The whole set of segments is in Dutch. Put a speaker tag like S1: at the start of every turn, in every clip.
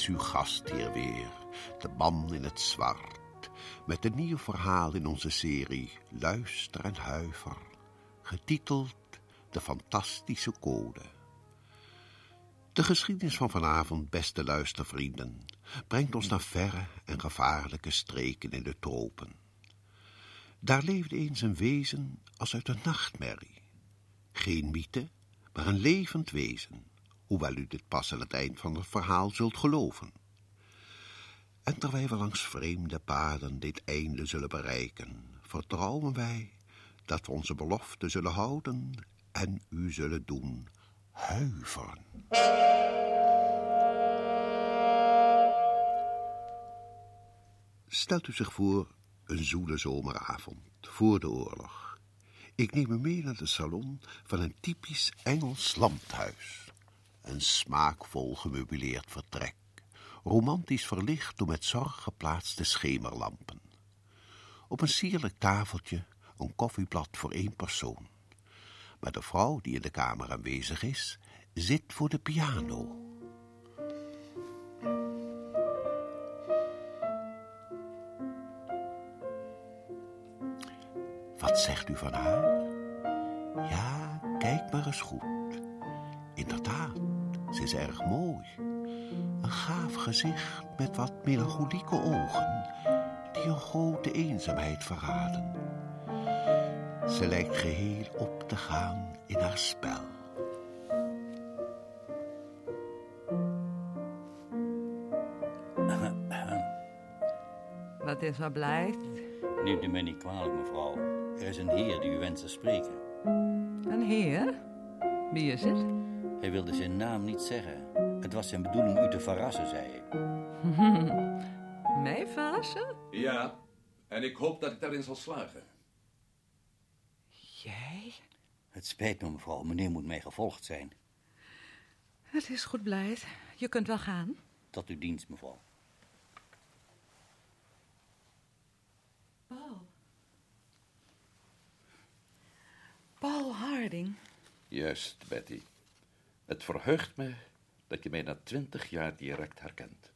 S1: is uw gast hier weer, de man in het zwart, met een nieuw verhaal in onze serie Luister en Huiver, getiteld De Fantastische Code. De geschiedenis van vanavond, beste luistervrienden, brengt ons naar verre en gevaarlijke streken in de tropen. Daar leefde eens een wezen als uit een nachtmerrie. Geen mythe, maar een levend wezen, hoewel u dit pas aan het eind van het verhaal zult geloven. En terwijl we langs vreemde paden dit einde zullen bereiken, vertrouwen wij dat we onze belofte zullen houden en u zullen doen huiveren. Stelt u zich voor een zoele zomeravond, voor de oorlog. Ik neem u mee naar de salon van een typisch Engels landhuis. Een smaakvol gemeubileerd vertrek, romantisch verlicht door met zorg geplaatste schemerlampen. Op een sierlijk tafeltje een koffieblad voor één persoon. Maar de vrouw die in de kamer aanwezig is, zit voor de piano. Wat zegt u van haar? Ja, kijk maar eens goed. Inderdaad, ze is erg mooi. Een gaaf gezicht met wat melancholieke ogen, die een grote eenzaamheid verraden. Ze lijkt geheel op te gaan in haar spel.
S2: Wat is er blijft?
S3: Neemt u mij niet kwalijk, mevrouw. Er is een heer die u wenst te spreken.
S2: Een heer? Wie is het?
S3: Hij wilde zijn naam niet zeggen. Het was zijn bedoeling u te verrassen, zei hij.
S2: Mij verrassen?
S4: Ja, en ik hoop dat ik daarin zal slagen.
S2: Jij?
S3: Het spijt me, mevrouw. Meneer moet mij gevolgd zijn.
S2: Het is goed, Blijt. Je kunt wel gaan.
S3: Tot uw dienst, mevrouw.
S2: Paul. Paul Harding.
S4: Juist, Betty. Het verheugt me dat je mij na twintig jaar direct herkent.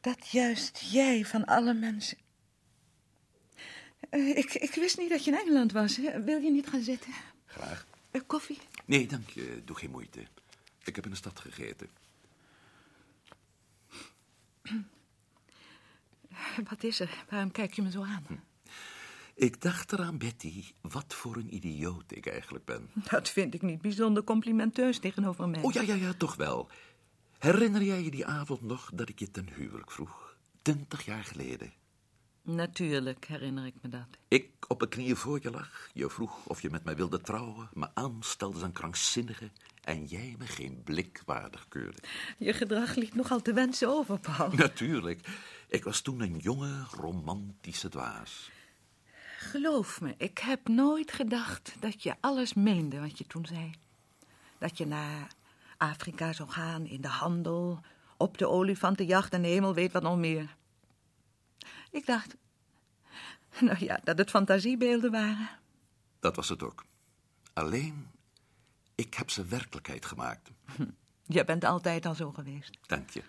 S2: Dat juist jij van alle mensen... Eh, ik, ik wist niet dat je in Engeland was. hè. Wil je niet gaan zitten?
S4: Graag.
S2: Eh, koffie?
S4: Nee, dank je. Doe geen moeite. Ik heb in de stad gegeten.
S2: Wat is er? Waarom kijk je me zo aan?
S4: Ik dacht eraan, Betty, wat voor een idioot ik eigenlijk ben.
S2: Dat vind ik niet bijzonder complimenteus tegenover mij.
S4: Oh ja, ja, ja, toch wel. Herinner jij je die avond nog dat ik je ten huwelijk vroeg? Twintig jaar geleden.
S2: Natuurlijk herinner ik me dat.
S4: Ik op mijn knieën voor je lag. Je vroeg of je met mij wilde trouwen. Me aanstelde als een krankzinnige. En jij me geen blik waardig keurde.
S2: Je gedrag liet nogal te wensen over, Paul.
S4: Natuurlijk. Ik was toen een jonge, romantische dwaas.
S2: Geloof me, ik heb nooit gedacht dat je alles meende wat je toen zei. Dat je naar Afrika zou gaan, in de handel, op de olifantenjacht en de hemel weet wat nog meer. Ik dacht, nou ja, dat het fantasiebeelden waren.
S4: Dat was het ook. Alleen, ik heb ze werkelijkheid gemaakt.
S2: Je bent altijd al zo geweest.
S4: Dank je.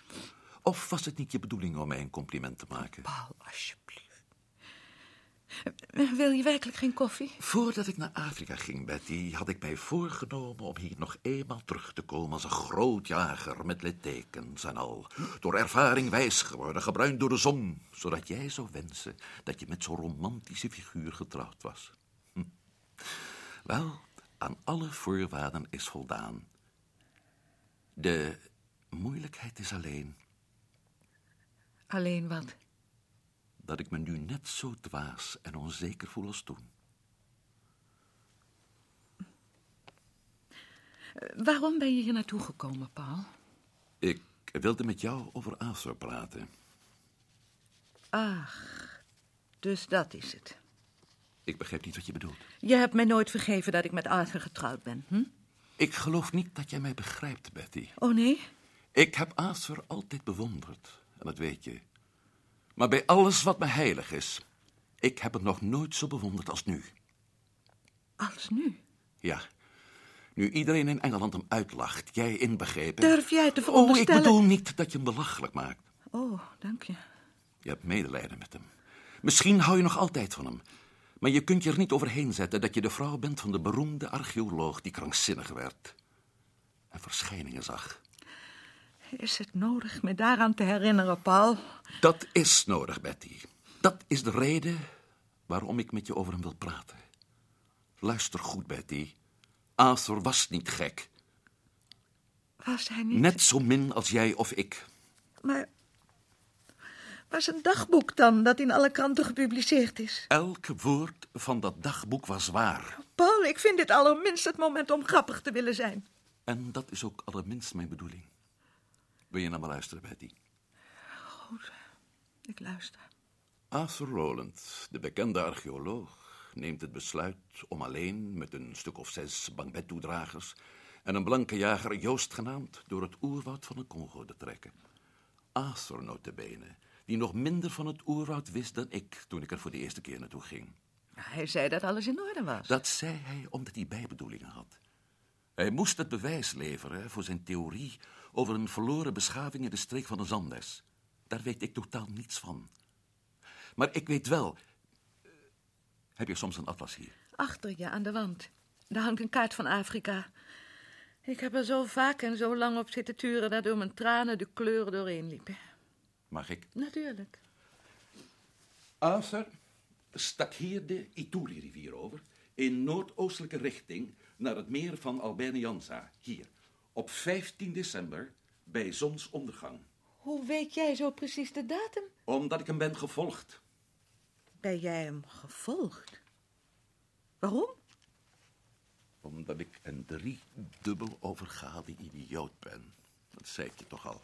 S4: Of was het niet je bedoeling om mij een compliment te maken?
S2: Paul, alsjeblieft. Wil je werkelijk geen koffie?
S4: Voordat ik naar Afrika ging, Betty, had ik mij voorgenomen om hier nog eenmaal terug te komen als een groot jager met littekens en al. Door ervaring wijs geworden, gebruind door de zon, zodat jij zou wensen dat je met zo'n romantische figuur getrouwd was. Hm. Wel, aan alle voorwaarden is voldaan. De moeilijkheid is alleen
S2: Alleen wat?
S4: Dat ik me nu net zo dwaas en onzeker voel als toen.
S2: Waarom ben je hier naartoe gekomen, Paul?
S4: Ik wilde met jou over Arthur praten.
S2: Ach, dus dat is het.
S4: Ik begrijp niet wat je bedoelt.
S2: Je hebt mij nooit vergeven dat ik met Arthur getrouwd ben, hm?
S4: Ik geloof niet dat jij mij begrijpt, Betty.
S2: Oh nee?
S4: Ik heb Arthur altijd bewonderd, en dat weet je. Maar bij alles wat me heilig is, ik heb het nog nooit zo bewonderd als nu.
S2: Als nu?
S4: Ja, Nu iedereen in Engeland hem uitlacht, jij inbegrepen...
S2: Durf jij te
S4: Oh, ik
S2: veronderstellen...
S4: bedoel niet dat je hem belachelijk maakt.
S2: Oh, dank je.
S4: Je hebt medelijden met hem. Misschien hou je nog altijd van hem. Maar je kunt je er niet overheen zetten dat je de vrouw bent van de beroemde archeoloog die krankzinnig werd. En verschijningen zag.
S2: Is het nodig me daaraan te herinneren, Paul?
S4: Dat is nodig, Betty. Dat is de reden waarom ik met je over hem wil praten. Luister goed, Betty. Arthur was niet gek.
S2: Was hij niet?
S4: Net zo min als jij of ik.
S2: Maar... Waar is een dagboek dan, dat in alle kranten gepubliceerd is?
S4: Elk woord van dat dagboek was waar.
S2: Paul, ik vind dit allerminst het moment om grappig te willen zijn.
S4: En dat is ook allerminst mijn bedoeling. Wil je naar me luisteren, Betty?
S2: Goed, ik luister.
S4: Arthur Rowland, de bekende archeoloog, neemt het besluit om alleen met een stuk of zes bankbedtoedragers en een blanke jager Joost genaamd door het oerwoud van de Congo te trekken. Arthur notabene, die nog minder van het oerwoud wist dan ik toen ik er voor de eerste keer naartoe ging.
S2: Hij zei dat alles in orde was.
S4: Dat zei hij omdat hij bijbedoelingen had. Hij moest het bewijs leveren voor zijn theorie over een verloren beschaving in de streek van de Zandes. Daar weet ik totaal niets van. Maar ik weet wel. eh, Heb je soms een atlas hier?
S2: Achter je, aan de wand. Daar hangt een kaart van Afrika. Ik heb er zo vaak en zo lang op zitten turen... dat door mijn tranen de kleuren doorheen liepen.
S4: Mag ik?
S2: Natuurlijk.
S4: Arthur stak hier de Ituri-rivier over... in noordoostelijke richting naar het meer van Albanianza. Hier, op 15 december, bij zonsondergang.
S2: Hoe weet jij zo precies de datum?
S4: Omdat ik hem ben gevolgd.
S2: Ben jij hem gevolgd? Waarom?
S4: Omdat ik een driedubbel overgade idioot ben. Dat zei ik je toch al.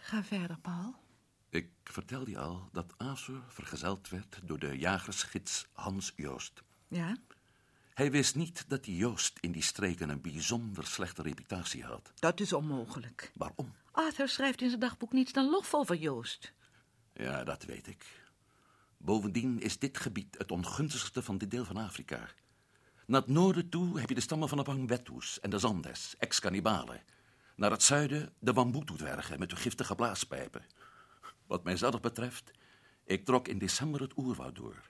S2: Ga verder, Paul.
S4: Ik vertelde je al dat Arthur vergezeld werd door de jagersgids Hans Joost.
S2: Ja?
S4: Hij wist niet dat die Joost in die streken een bijzonder slechte reputatie had.
S2: Dat is onmogelijk.
S4: Waarom?
S2: Arthur schrijft in zijn dagboek niets dan lof over Joost.
S4: Ja, dat weet ik. Bovendien is dit gebied het ongunstigste van dit deel van Afrika. Naar het noorden toe heb je de stammen van de Bangwetus en de Zandes, ex-kannibalen. Naar het zuiden de Wambutu-dwergen met hun giftige blaaspijpen. Wat mijzelf betreft, ik trok in december het oerwoud door.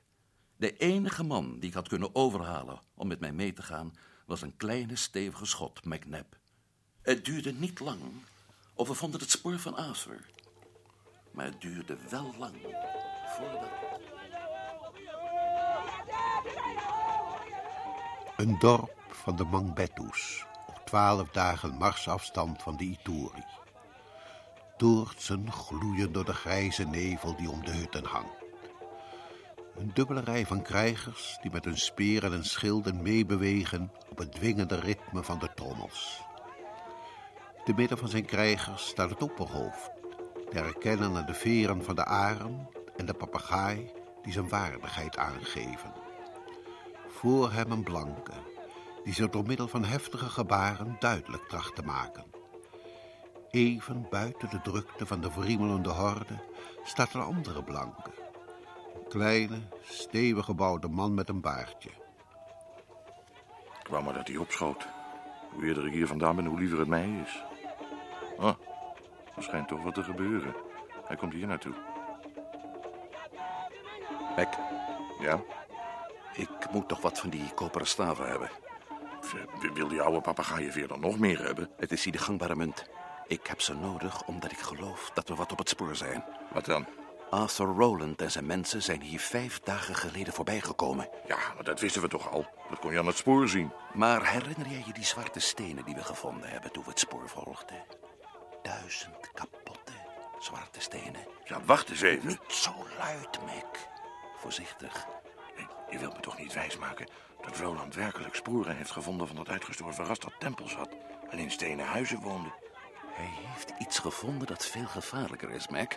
S4: De enige man die ik had kunnen overhalen om met mij mee te gaan... was een kleine, stevige schot, McNab. Het duurde niet lang of we vonden het spoor van Arthur. Maar het duurde wel lang voordat...
S1: Een dorp van de Mangbetus, op twaalf dagen marsafstand van de Ituri. Toortsen gloeien door de grijze nevel die om de hutten hangt. Een dubbele rij van krijgers die met hun speren en schilden meebewegen op het dwingende ritme van de trommels. Te midden van zijn krijgers staat het opperhoofd, te herkennen aan de veren van de arend en de papegaai die zijn waardigheid aangeven. Voor hem een blanke, die zich door middel van heftige gebaren duidelijk tracht te maken. Even buiten de drukte van de wriemelende horde staat een andere blanke. Een kleine, stevig gebouwde man met een baardje.
S5: Ik wou maar dat hij opschoot. Hoe eerder ik hier vandaan ben, hoe liever het mij is. Ah, er schijnt toch wat te gebeuren. Hij komt hier naartoe.
S4: Beck,
S5: Ja?
S4: ik moet toch wat van die koperen staven hebben.
S5: V- Wil die oude papegaaienveer dan nog meer hebben?
S4: Het is hier de gangbare munt. Ik heb ze nodig omdat ik geloof dat we wat op het spoor zijn.
S5: Wat dan?
S4: Arthur Rowland en zijn mensen zijn hier vijf dagen geleden voorbijgekomen.
S5: Ja, maar dat wisten we toch al. Dat kon je aan het spoor zien.
S4: Maar herinner jij je die zwarte stenen die we gevonden hebben toen we het spoor volgden? Duizend kapotte zwarte stenen.
S5: Ja, wacht eens even.
S4: Niet zo luid, Mick. Voorzichtig.
S5: Je- Je wilt me toch niet wijsmaken dat Roland werkelijk sporen heeft gevonden van dat uitgestorven ras dat tempels had. En in stenen huizen woonde.
S4: Hij heeft iets gevonden dat veel gevaarlijker is, Mac.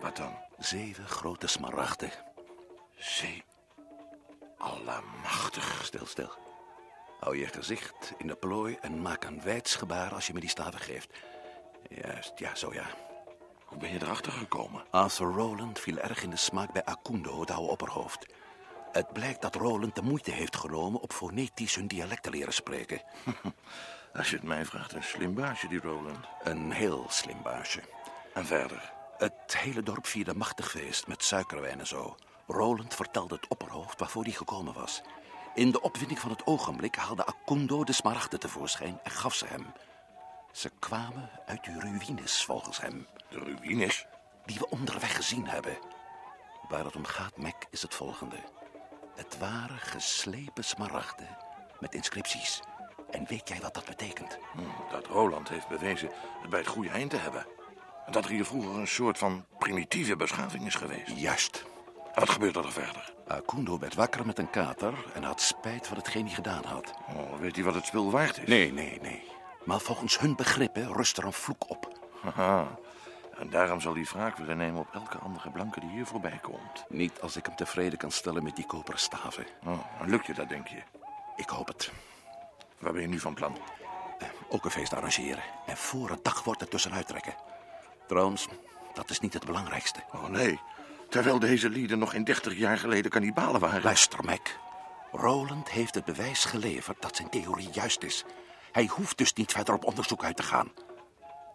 S5: Wat dan?
S4: Zeven grote smaragden.
S5: Zee. Allemachtig.
S4: Stil, stil. Hou je gezicht in de plooi en maak een wijdsgebaar als je me die staven geeft. Juist, ja, zo ja.
S5: Hoe ben je erachter gekomen?
S4: Arthur Rowland viel erg in de smaak bij Akundo, het oude opperhoofd. Het blijkt dat Roland de moeite heeft genomen op fonetisch hun dialect te leren spreken.
S5: Als je het mij vraagt, een slim baasje, die Roland.
S4: Een heel slim baasje.
S5: En verder?
S4: Het hele dorp vierde machtig feest met suikerwijn en zo. Roland vertelde het opperhoofd waarvoor hij gekomen was. In de opwinding van het ogenblik haalde Akundo de smaragden tevoorschijn en gaf ze hem. Ze kwamen uit de ruïnes, volgens hem.
S5: De ruïnes?
S4: Die we onderweg gezien hebben. Waar het om gaat, Mac, is het volgende. Het waren geslepen smaragden met inscripties. En weet jij wat dat betekent?
S5: Hm, dat Roland heeft bewezen het bij het goede eind te hebben. Dat er hier vroeger een soort van primitieve beschaving is geweest.
S4: Juist.
S5: En wat gebeurt er verder?
S4: Akundo werd wakker met een kater en had spijt van hetgeen hij gedaan had.
S5: Oh, weet hij wat het spul waard is?
S4: Nee, nee, nee. Maar volgens hun begrippen rust er een vloek op.
S5: Haha. En daarom zal hij wraak willen nemen op elke andere blanke die hier voorbij komt.
S4: Niet als ik hem tevreden kan stellen met die koperen staven.
S5: Oh, lukt je dat, denk je?
S4: Ik hoop het.
S5: Waar ben je nu van plan?
S4: Eh, ook een feest arrangeren. En voor het dag wordt er tussenuit trekken. Trouwens, dat is niet het belangrijkste.
S5: Oh nee, terwijl deze lieden nog geen dertig jaar geleden kannibalen waren.
S4: Luister, Mac. Roland heeft het bewijs geleverd dat zijn theorie juist is. Hij hoeft dus niet verder op onderzoek uit te gaan.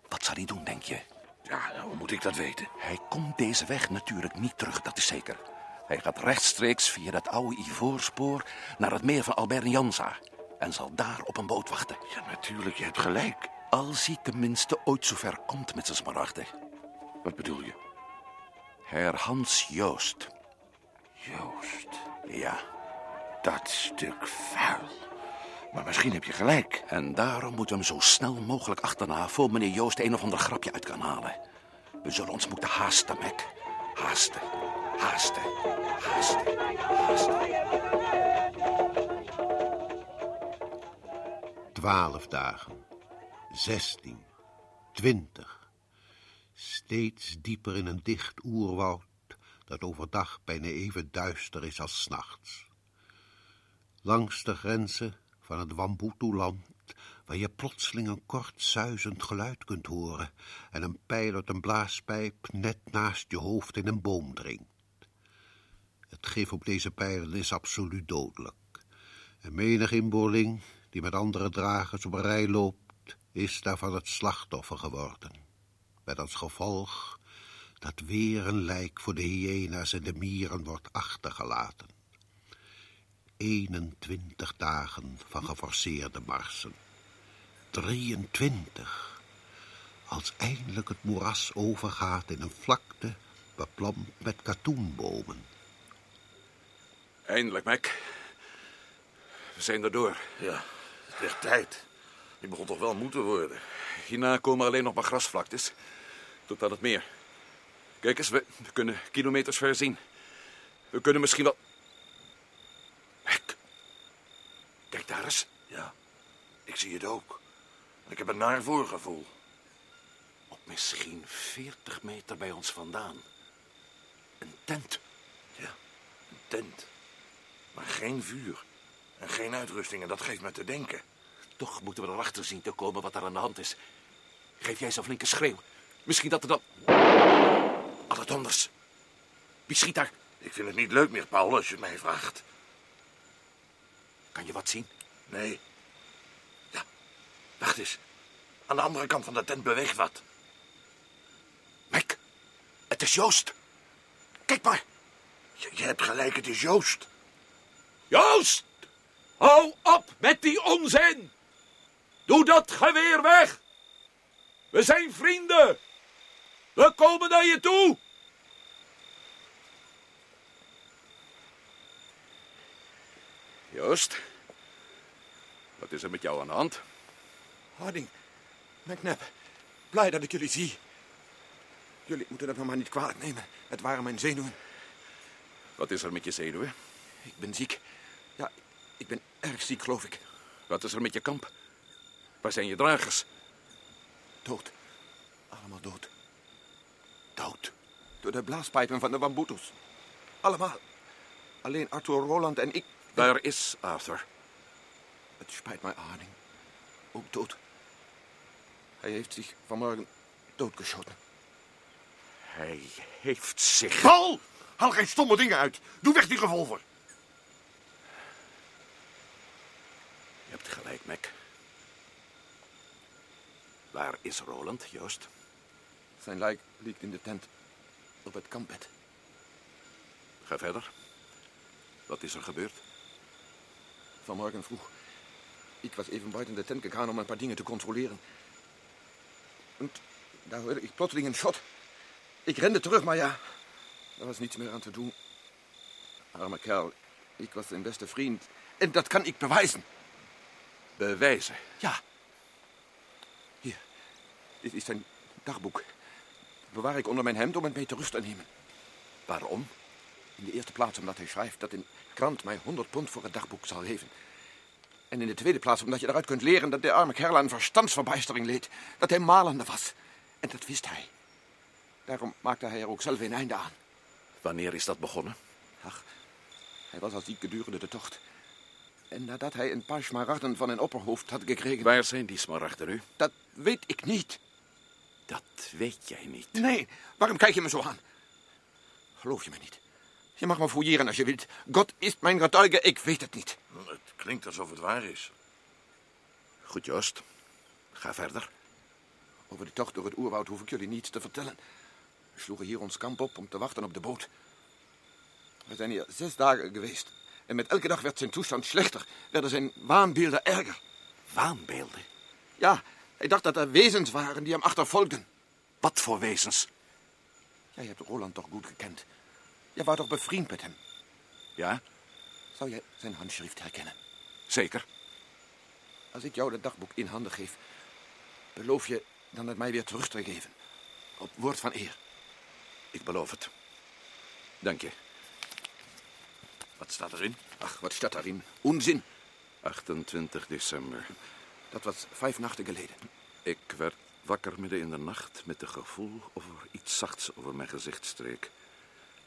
S4: Wat zal hij doen, denk je?
S5: Ja, nou, hoe moet ik dat weten?
S4: Hij komt deze weg natuurlijk niet terug, dat is zeker. Hij gaat rechtstreeks via dat oude Ivoorspoor naar het meer van Albernianza. En zal daar op een boot wachten.
S5: Ja, natuurlijk, je hebt gelijk.
S4: Als hij tenminste ooit zover komt met zijn smaragden.
S5: Wat bedoel je?
S4: Herr Hans Joost.
S5: Joost,
S4: Ja,
S5: dat stuk vuil. Maar misschien heb je gelijk.
S4: en daarom moeten we hem zo snel mogelijk achterna... voor meneer Joost een of ander grapje uit kan halen. We zullen ons moeten haasten, Mac. Haasten, haasten, haasten, haasten.
S1: Twaalf dagen. Zestien. Twintig. Steeds dieper in een dicht oerwoud dat overdag bijna even duister is als 's nachts. Langs de grenzen van het Wambutu-land, waar je plotseling een kort zuizend geluid kunt horen en een pijl uit een blaaspijp net naast je hoofd in een boom dringt. Het gif op deze pijlen is absoluut dodelijk. En menig inboorling die met andere dragers op een rij loopt, is daarvan het slachtoffer geworden. Met als gevolg dat weer een lijk voor de hyena's en de mieren wordt achtergelaten. 21 dagen van geforceerde marsen. 23. Als eindelijk het moeras overgaat in een vlakte beplant met katoenbomen.
S4: Eindelijk, Mac. We zijn er door.
S5: Ja, het werd tijd. Ik begon toch wel moe te worden.
S4: Hierna komen alleen nog maar grasvlaktes. Tot aan het meer. Kijk eens, we, kunnen kilometers ver zien. We kunnen misschien wel... Mac. Kijk daar eens.
S5: Ja, ik zie het ook. Ik heb een naar voorgevoel.
S4: Op misschien 40 meter bij ons vandaan. Een tent.
S5: Ja, een tent. Maar geen vuur. En geen uitrusting en dat geeft me te denken.
S4: Toch moeten we erachter zien te komen wat er aan de hand is. Geef jij zo'n flinke schreeuw. Misschien dat er dan... Alle donders. Wie schiet daar?
S5: Ik vind het niet leuk meer, Paul, als je het mij vraagt.
S4: Kan je wat zien?
S5: Nee. Ja, wacht eens. Aan de andere kant van de tent beweegt wat.
S4: Mac, het is Joost. Kijk maar.
S5: Je, je hebt gelijk, het is Joost.
S6: Joost! Hou op met die onzin! Doe dat geweer weg! We zijn vrienden! We komen naar je toe!
S4: Joost. Wat is er met jou aan de hand?
S7: Harding, McNabb, blij dat ik jullie zie. Jullie moeten het me maar niet kwalijk nemen. Het waren mijn zenuwen.
S4: Wat is er met je zenuwen?
S7: Ik ben ziek. Ja, ik ben erg ziek, geloof ik.
S4: Wat is er met je kamp? Waar zijn je dragers?
S7: Dood. Allemaal dood.
S4: Dood.
S7: Door de blaaspijpen van de Wambutus. Allemaal. Alleen Arthur Roland en ik.
S4: Daar is Arthur.
S7: Het spijt mij, Arning. Ook dood. Hij heeft zich vanmorgen doodgeschoten.
S4: Hij heeft zich...
S5: Paul! Haal geen stomme dingen uit. Doe weg die revolver.
S4: Je hebt gelijk, Mac. Waar is Roland, Joost?
S8: Zijn lijk ligt in de tent op het kampbed.
S4: Ga verder. Wat is er gebeurd?
S8: Vanmorgen vroeg. Ik was even buiten de tent gegaan om een paar dingen te controleren. En daar hoorde ik plotseling een schot. Ik rende terug, maar ja, er was niets meer aan te doen. Arme kerel, ik was zijn beste vriend. En dat kan ik bewijzen.
S4: Bewijzen.
S8: Ja. Dit is zijn dagboek. Dat bewaar ik onder mijn hemd om het mee te rust te nemen.
S4: Waarom?
S8: In de eerste plaats omdat hij schrijft dat een krant mij 100 pond voor het dagboek zal geven. En in de tweede plaats omdat je eruit kunt leren dat de arme kerel aan verstandsverbijstering leed. Dat hij malende was. En dat wist hij. Daarom maakte hij er ook zelf een einde aan.
S4: Wanneer is dat begonnen?
S8: Ach, hij was al ziek gedurende de tocht. En nadat hij een paar smaragden van een opperhoofd had gekregen...
S4: Waar zijn die smaragden nu?
S8: Dat weet ik niet.
S4: Dat weet jij niet.
S8: Nee, waarom kijk je me zo aan? Geloof je me niet? Je mag me fouilleren als je wilt. God is mijn getuige, ik weet het niet.
S5: Het klinkt alsof het waar is.
S4: Goed, Joost. Ga verder.
S8: Over de tocht door het oerwoud hoef ik jullie niets te vertellen. We sloegen hier ons kamp op om te wachten op de boot. We zijn hier zes dagen geweest. En met elke dag werd zijn toestand slechter. Werden zijn waanbeelden erger.
S4: Waanbeelden?
S8: Ja, hij dacht dat er wezens waren die hem achtervolgden.
S4: Wat voor wezens?
S8: Jij hebt Roland toch goed gekend. Jij was toch bevriend met hem?
S4: Ja,
S8: Zou jij zijn handschrift herkennen?
S4: zeker.
S8: Als ik jou dat dagboek in handen geef, beloof je dan het mij weer terug te geven. Op woord van eer.
S4: Ik beloof het. Dank je.
S5: Wat staat erin?
S8: Ach, wat staat daarin? Onzin.
S4: 28 december.
S8: Dat was vijf nachten geleden.
S4: Ik werd wakker midden in de nacht met het gevoel of er iets zachts over mijn gezicht streek.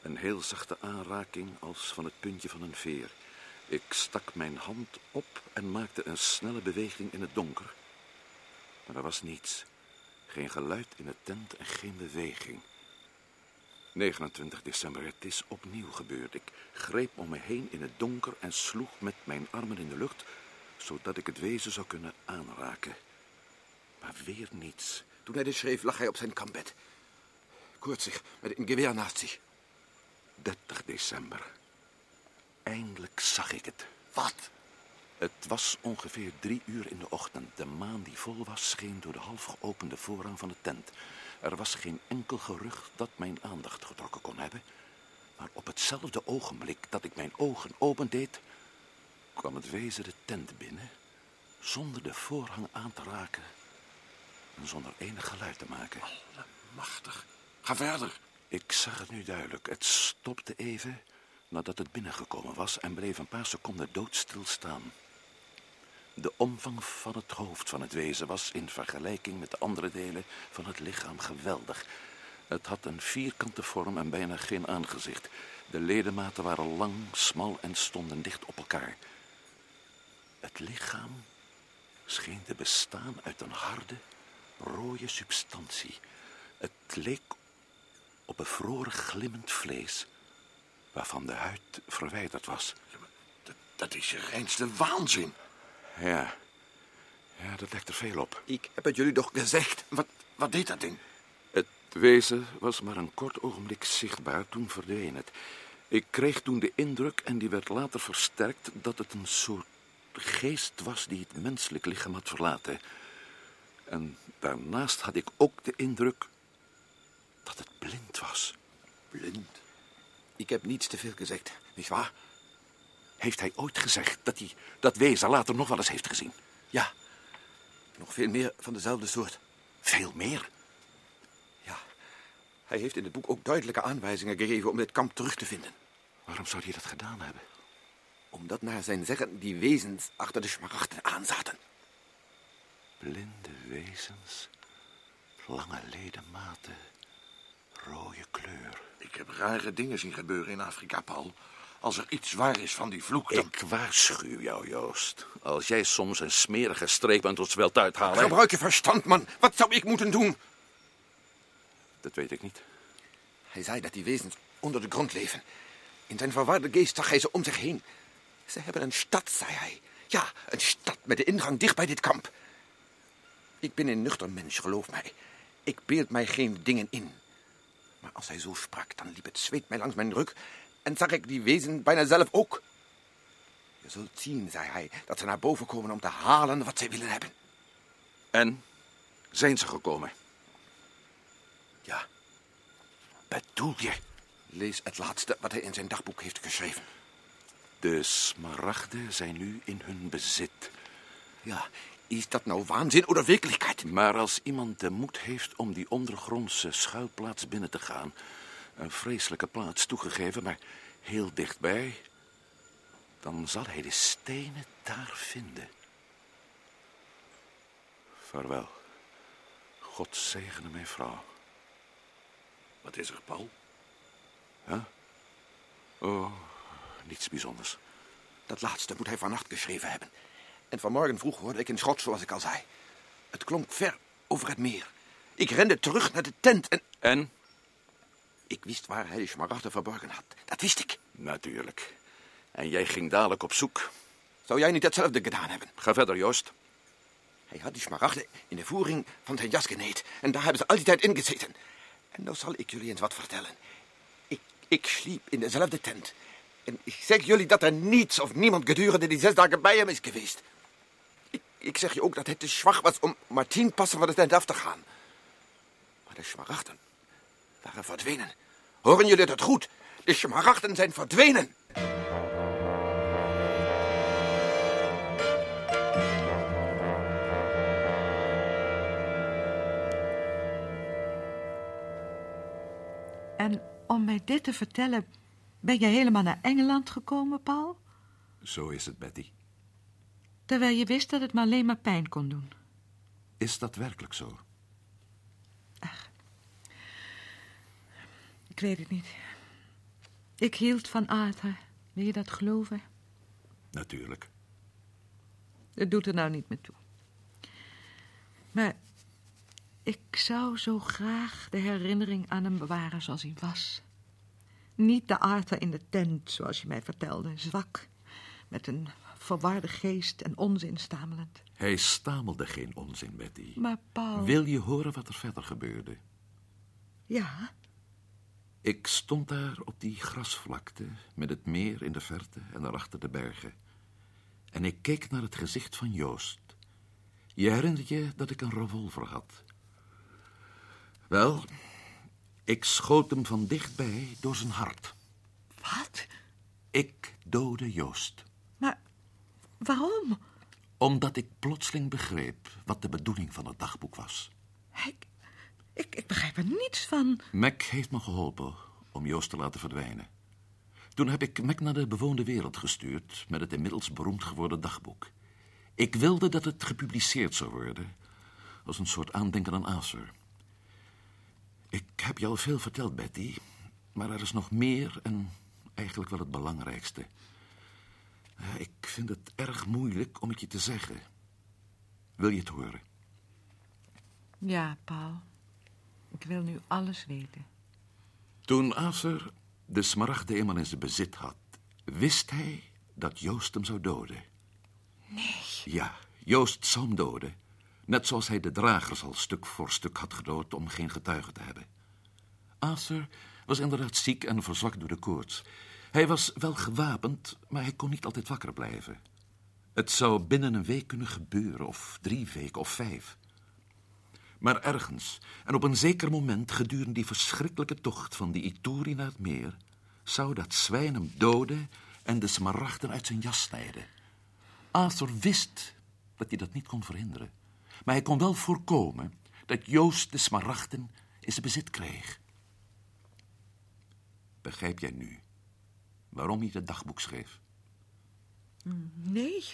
S4: Een heel zachte aanraking als van het puntje van een veer. Ik stak mijn hand op en maakte een snelle beweging in het donker. Maar er was niets. Geen geluid in de tent en geen beweging. 29 december, het is opnieuw gebeurd. Ik greep om me heen in het donker en sloeg met mijn armen in de lucht, zodat ik het wezen zou kunnen aanraken. Maar weer niets.
S8: Toen hij dit schreef, lag hij op zijn kampbed. Koortsig, met een geweer naast zich.
S4: 30 december. Eindelijk zag ik het.
S8: Wat?
S4: Het was ongeveer drie uur in de ochtend. De maan die vol was, scheen door de half geopende voorrang van de tent. Er was geen enkel gerucht dat mijn aandacht getrokken kon hebben. Maar op hetzelfde ogenblik dat ik mijn ogen opendeed, kwam het wezen de tent binnen, zonder de voorhang aan te raken en zonder enig geluid te maken.
S5: Machtig. Ga verder.
S4: Ik zag het nu duidelijk. Het stopte even nadat het binnengekomen was en bleef een paar seconden doodstil staan. De omvang van het hoofd van het wezen was in vergelijking met de andere delen van het lichaam geweldig. Het had een vierkante vorm en bijna geen aangezicht. De ledematen waren lang, smal en stonden dicht op elkaar. Het lichaam scheen te bestaan uit een harde, rode substantie. Het leek op bevroren glimmend vlees, waarvan de huid verwijderd was.
S5: Dat, dat is je reinste waanzin.
S4: Ja, ja, dat lijkt er veel op.
S8: Ik heb het jullie toch gezegd.
S5: Wat, wat deed dat ding?
S4: Het wezen was maar een kort ogenblik zichtbaar, toen verdween het. Ik kreeg toen de indruk, en die werd later versterkt, dat het een soort geest was die het menselijk lichaam had verlaten. En daarnaast had ik ook de indruk dat het blind was.
S8: Blind. Ik heb niets te veel gezegd, nietwaar?
S4: Heeft hij ooit gezegd dat hij dat wezen later nog wel eens heeft gezien?
S8: Ja. Nog veel meer van dezelfde soort.
S4: Veel meer?
S8: Ja. Hij heeft in het boek ook duidelijke aanwijzingen gegeven om dit kamp terug te vinden.
S4: Waarom zou hij dat gedaan hebben?
S8: Omdat naar zijn zeggen die wezens achter de smaragden aanzaten.
S4: Blinde wezens, lange ledematen, rode kleur.
S5: Ik heb rare dingen zien gebeuren in Afrika, Paul. Als er iets waar is van die vloek, dan...
S4: Ik waarschuw jou, Joost. Als jij soms een smerige streep aan ons wilt uithalen...
S8: Gebruik je verstand, man. Wat zou ik moeten doen?
S4: Dat weet ik niet.
S8: Hij zei dat die wezens onder de grond leven. In zijn verwarde geest zag hij ze om zich heen. Ze hebben een stad, zei hij. Ja, een stad met de ingang dicht bij dit kamp. Ik ben een nuchter mens, geloof mij. Ik beeld mij geen dingen in. Maar als hij zo sprak, dan liep het zweet mij langs mijn rug... en zag ik die wezen bijna zelf ook. Je zult zien, zei hij, dat ze naar boven komen om te halen wat zij willen hebben.
S4: En zijn ze gekomen?
S8: Ja,
S4: Bedoel je?
S8: lees het laatste wat hij in zijn dagboek heeft geschreven.
S4: De smaragden zijn nu in hun bezit.
S8: Ja, is dat nou waanzin of werkelijkheid?
S4: Maar als iemand de moed heeft om die ondergrondse schuilplaats binnen te gaan... een vreselijke plaats toegegeven, maar heel dichtbij... dan zal hij de stenen daar vinden. Vaarwel. God zegene mijn vrouw.
S5: Wat is er, Paul?
S4: Huh? Oh, niets bijzonders.
S8: Dat laatste moet hij vannacht geschreven hebben. En vanmorgen vroeg hoorde ik een schot, zoals ik al zei. Het klonk ver over het meer. Ik rende terug naar de tent en...
S4: En?
S8: Ik wist waar hij de smaragden verborgen had. Dat wist ik.
S4: Natuurlijk. En jij ging dadelijk op zoek.
S8: Zou jij niet hetzelfde gedaan hebben?
S4: Ga verder, Joost.
S8: Hij had die smaragden in de voering van zijn jas geneed. En daar hebben ze al die tijd in gezeten. En nou zal ik jullie eens wat vertellen. Ik, ik sliep in dezelfde tent. En ik zeg jullie dat er niets of niemand gedurende die zes dagen bij hem is geweest. Ik, ik zeg je ook dat hij te zwak was om maar tien passen van de tent af te gaan. Maar de smaragden waren verdwenen. Horen jullie dat goed? De smaragden zijn verdwenen.
S2: En om mij dit te vertellen, ben je helemaal naar Engeland gekomen, Paul?
S4: Zo is het, Betty.
S2: Terwijl je wist dat het me alleen maar pijn kon doen.
S4: Is dat werkelijk zo?
S2: Ik weet het niet. Ik hield van Arthur. Wil je dat geloven?
S4: Natuurlijk.
S2: Het doet er nou niet meer toe. Maar ik zou zo graag de herinnering aan hem bewaren zoals hij was. Niet de Arthur in de tent, zoals je mij vertelde, zwak, met een verwarde geest en onzin stamelend.
S4: Hij stamelde geen onzin, Betty.
S2: Maar Paul...
S4: Wil je horen wat er verder gebeurde?
S2: Ja,
S4: Ik stond daar op die grasvlakte, met het meer in de verte en daarachter de bergen. En ik keek naar het gezicht van Joost. Je herinnert je dat ik een revolver had. Wel, ik schoot hem van dichtbij door zijn hart.
S2: wat?
S4: Ik doodde Joost.
S2: Maar waarom?
S4: Omdat ik plotseling begreep wat de bedoeling van het dagboek was.
S2: Ik, ik, ik begrijp er niets van.
S4: Mac heeft me geholpen om Joost te laten verdwijnen. Toen heb ik Mac naar de bewoonde wereld gestuurd met het inmiddels beroemd geworden dagboek. Ik wilde dat het gepubliceerd zou worden, als een soort aandenken aan Arthur. Ik heb je al veel verteld, Betty, maar er is nog meer en eigenlijk wel het belangrijkste. Eh, Ik vind het erg moeilijk om het je te zeggen. Wil je het horen?
S2: Ja, Paul. Ik wil nu alles weten.
S4: Toen Arthur de smaragden eenmaal in zijn bezit had, wist hij dat Joost hem zou doden.
S2: Nee.
S4: Ja, Joost zou hem doden. Net zoals hij de dragers al stuk voor stuk had gedood om geen getuigen te hebben. Arthur was inderdaad ziek en verzwakt door de koorts. Hij was wel gewapend, maar hij kon niet altijd wakker blijven. Het zou binnen een week kunnen gebeuren, of drie weken, of vijf. Maar ergens, en op een zeker moment gedurende die verschrikkelijke tocht van die Ituri naar het meer, zou dat zwijn hem doden en de smaragden uit zijn jas snijden. Arthur wist dat hij dat niet kon verhinderen. Maar hij kon wel voorkomen dat Joost de smaragden in zijn bezit kreeg. Begrijp jij nu waarom hij het dagboek schreef?
S2: Nee.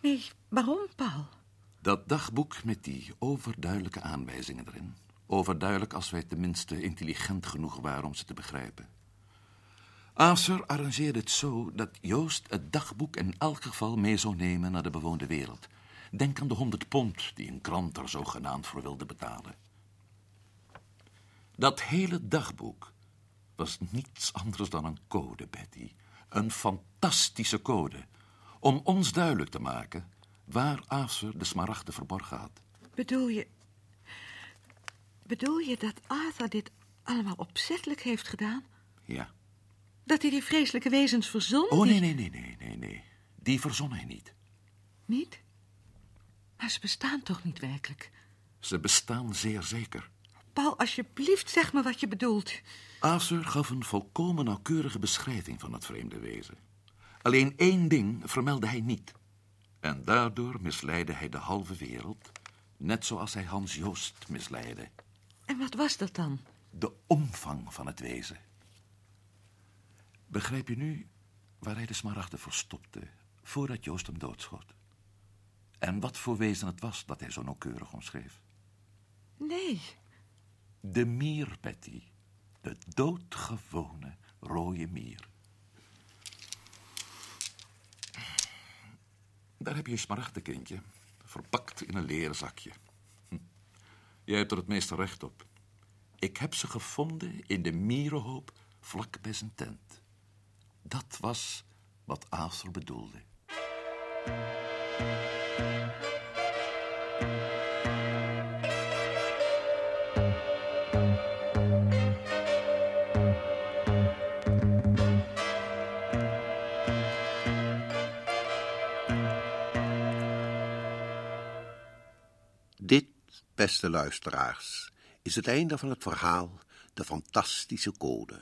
S2: Nee, waarom, Paul?
S4: Dat dagboek met die overduidelijke aanwijzingen erin. Overduidelijk als wij tenminste intelligent genoeg waren om ze te begrijpen. Arthur arrangeerde het zo dat Joost het dagboek in elk geval mee zou nemen naar de bewoonde wereld. Denk aan de honderd pond die een krant er zogenaamd voor wilde betalen. Dat hele dagboek was niets anders dan een code, Betty. Een fantastische code. Om ons duidelijk te maken waar Arthur de smaragden verborgen had.
S2: Bedoel je... Bedoel je dat Arthur dit allemaal opzettelijk heeft gedaan?
S4: Ja.
S2: Dat hij die vreselijke wezens verzon?
S4: Oh, nee, nee, nee, nee, nee, nee. Die verzon hij niet.
S2: Niet? Maar ze bestaan toch niet werkelijk?
S4: Ze bestaan zeer zeker.
S2: Paul, alsjeblieft, zeg me wat je bedoelt.
S4: Arthur gaf een volkomen nauwkeurige beschrijving van het vreemde wezen. Alleen één ding vermeldde hij niet. En daardoor misleidde hij de halve wereld, net zoals hij Hans Joost misleidde.
S2: En wat was dat dan?
S4: De omvang van het wezen. Begrijp je nu waar hij de smaragden verstopte voordat Joost hem doodschoot? En wat voor wezen het was dat hij zo nauwkeurig omschreef?
S2: Nee.
S4: De mier, Betty. De doodgewone rode mier. Daar heb je je smaragden, kindje. Verpakt in een leren zakje. Hm. Jij hebt er het meeste recht op. Ik heb ze gevonden in de mierenhoop vlak bij zijn tent. Dat was wat Arthur bedoelde.
S1: Beste luisteraars, is het einde van het verhaal De Fantastische Code.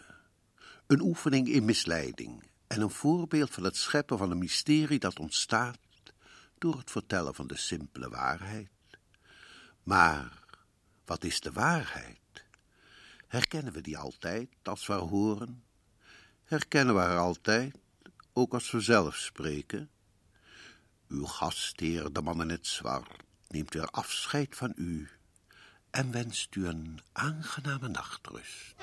S1: Een oefening in misleiding en een voorbeeld van het scheppen van een mysterie dat ontstaat door het vertellen van de simpele waarheid. Maar wat is de waarheid? Herkennen we die altijd als we haar horen? Herkennen we haar altijd, ook als we zelf spreken? Uw gastheer, de man in het zwart, neemt weer afscheid van u en wenst u een aangename nachtrust.